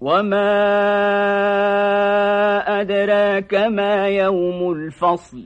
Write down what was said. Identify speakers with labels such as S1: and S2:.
S1: وما أدراك ما يوم الفصل